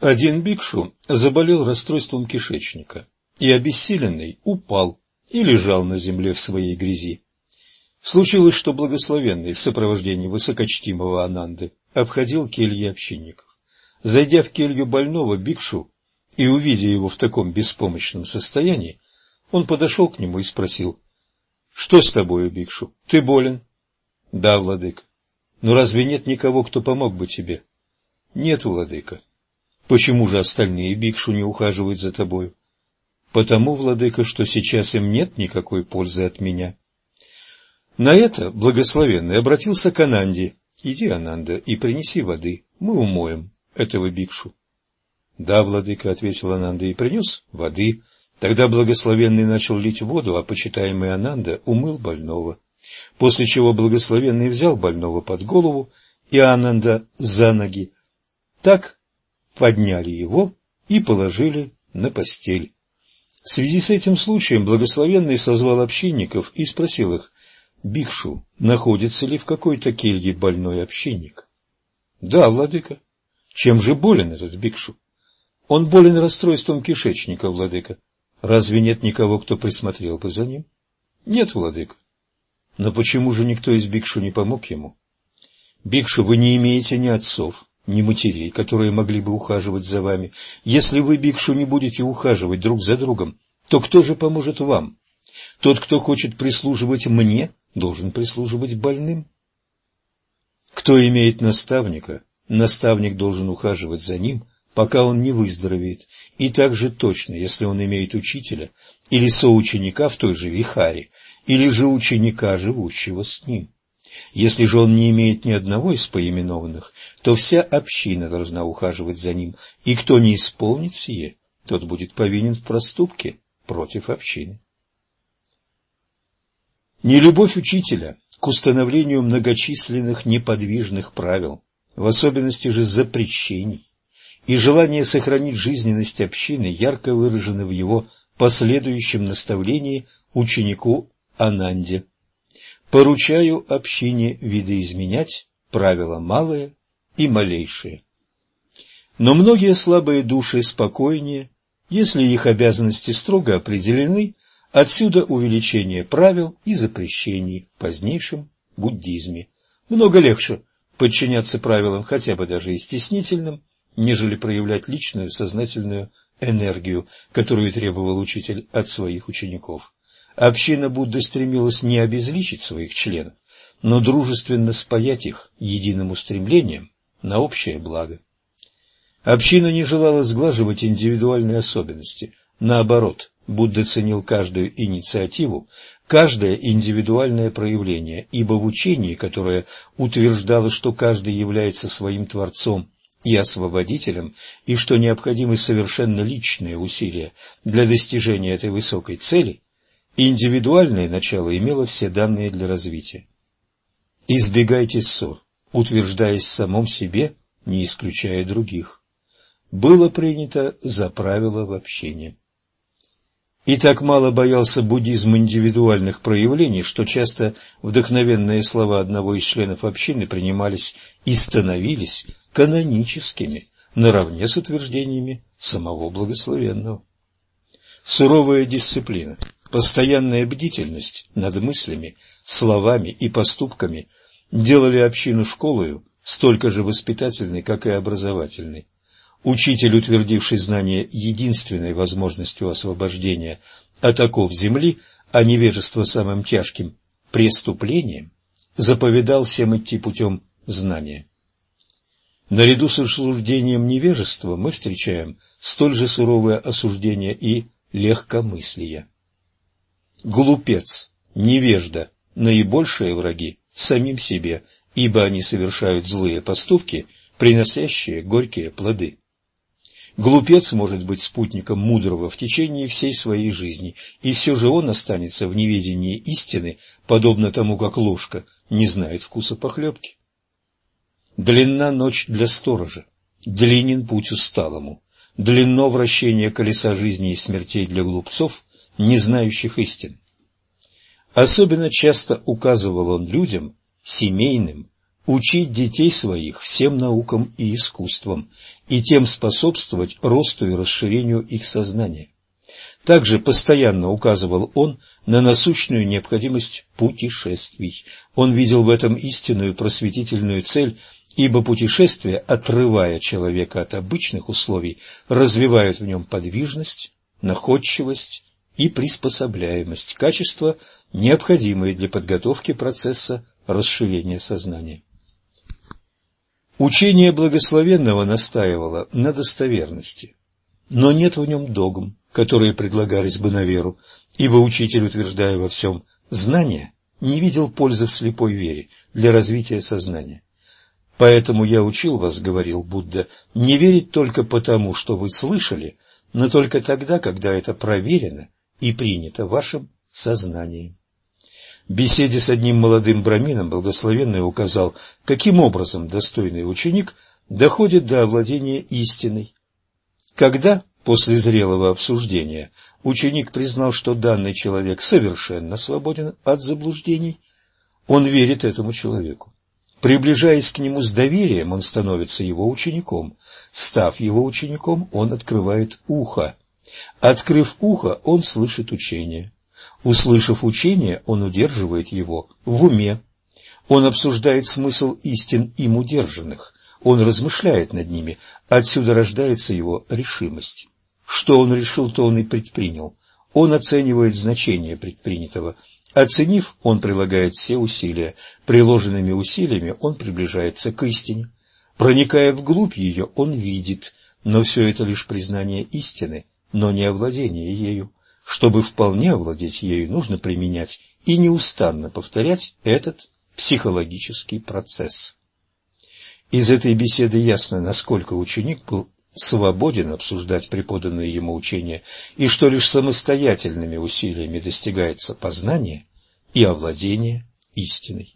Один бикшу заболел расстройством кишечника и, обессиленный, упал и лежал на земле в своей грязи. Случилось, что благословенный в сопровождении высокочтимого Ананды обходил кельи общинников. Зайдя в келью больного бикшу и увидя его в таком беспомощном состоянии, он подошел к нему и спросил, «Что с тобою, бикшу? Ты болен?» «Да, владыка». «Но разве нет никого, кто помог бы тебе?» «Нет, владыка». Почему же остальные бикшу не ухаживают за тобою? Потому, владыка, что сейчас им нет никакой пользы от меня. На это благословенный обратился к Ананде. Иди, Ананда, и принеси воды, мы умоем этого бикшу. Да, владыка, ответил Ананда и принес воды. Тогда благословенный начал лить воду, а почитаемый Ананда умыл больного. После чего благословенный взял больного под голову и Ананда за ноги. Так подняли его и положили на постель. В связи с этим случаем благословенный созвал общинников и спросил их, «Бикшу, находится ли в какой-то келье больной общинник?» «Да, владыка». «Чем же болен этот бикшу?» «Он болен расстройством кишечника, владыка. Разве нет никого, кто присмотрел бы за ним?» «Нет, владыка». «Но почему же никто из бикшу не помог ему?» «Бикшу, вы не имеете ни отцов, ни матерей, которые могли бы ухаживать за вами. Если вы, Бикшу, не будете ухаживать друг за другом, то кто же поможет вам? Тот, кто хочет прислуживать мне, должен прислуживать больным. Кто имеет наставника, наставник должен ухаживать за ним, пока он не выздоровеет, и также точно, если он имеет учителя или соученика в той же вихаре, или же ученика, живущего с ним. Если же он не имеет ни одного из поименованных, то вся община должна ухаживать за ним, и кто не исполнит сие, тот будет повинен в проступке против общины. Нелюбовь учителя к установлению многочисленных неподвижных правил, в особенности же запрещений, и желание сохранить жизненность общины ярко выражены в его последующем наставлении ученику Ананде. Поручаю общине видоизменять правила малые и малейшие. Но многие слабые души спокойнее, если их обязанности строго определены, отсюда увеличение правил и запрещений в позднейшем буддизме. Много легче подчиняться правилам, хотя бы даже и стеснительным, нежели проявлять личную сознательную энергию, которую требовал учитель от своих учеников. Община Будды стремилась не обезличить своих членов, но дружественно спаять их единым устремлением на общее благо. Община не желала сглаживать индивидуальные особенности. Наоборот, Будда ценил каждую инициативу, каждое индивидуальное проявление, ибо в учении, которое утверждало, что каждый является своим Творцом и освободителем, и что необходимы совершенно личные усилия для достижения этой высокой цели, Индивидуальное начало имело все данные для развития. Избегайте ссор, утверждаясь в самом себе, не исключая других. Было принято за правило в общении. И так мало боялся буддизм индивидуальных проявлений, что часто вдохновенные слова одного из членов общины принимались и становились каноническими, наравне с утверждениями самого благословенного. Суровая дисциплина Постоянная бдительность над мыслями, словами и поступками делали общину школою столько же воспитательной, как и образовательной. Учитель, утвердивший знание единственной возможностью освобождения от оков земли, а невежество самым тяжким преступлением, заповедал всем идти путем знания. Наряду с осуждением невежества мы встречаем столь же суровое осуждение и легкомыслия. Глупец, невежда, наибольшие враги самим себе, ибо они совершают злые поступки, приносящие горькие плоды. Глупец может быть спутником мудрого в течение всей своей жизни, и все же он останется в неведении истины, подобно тому, как ложка не знает вкуса похлебки. Длинна ночь для сторожа, длинен путь усталому, длинно вращение колеса жизни и смертей для глупцов, не знающих истин. Особенно часто указывал он людям, семейным, учить детей своих всем наукам и искусствам, и тем способствовать росту и расширению их сознания. Также постоянно указывал он на насущную необходимость путешествий. Он видел в этом истинную просветительную цель, ибо путешествия, отрывая человека от обычных условий, развивают в нем подвижность, находчивость и приспособляемость, качества, необходимые для подготовки процесса расширения сознания. Учение благословенного настаивало на достоверности, но нет в нем догм, которые предлагались бы на веру, ибо учитель, утверждая во всем знание, не видел пользы в слепой вере для развития сознания. Поэтому я учил вас, говорил Будда, не верить только потому, что вы слышали, но только тогда, когда это проверено и принято вашим сознанием. В беседе с одним молодым брамином благословенный указал, каким образом достойный ученик доходит до овладения истиной. Когда, после зрелого обсуждения, ученик признал, что данный человек совершенно свободен от заблуждений, он верит этому человеку. Приближаясь к нему с доверием, он становится его учеником. Став его учеником, он открывает ухо. Открыв ухо, он слышит учение. Услышав учение, он удерживает его в уме. Он обсуждает смысл истин им удержанных. Он размышляет над ними. Отсюда рождается его решимость. Что он решил, то он и предпринял. Он оценивает значение предпринятого Оценив, он прилагает все усилия. Приложенными усилиями он приближается к истине. Проникая вглубь ее, он видит, но все это лишь признание истины, но не овладение ею. Чтобы вполне овладеть ею, нужно применять и неустанно повторять этот психологический процесс. Из этой беседы ясно, насколько ученик был свободен обсуждать преподанные ему учения, и что лишь самостоятельными усилиями достигается познание и овладение истиной.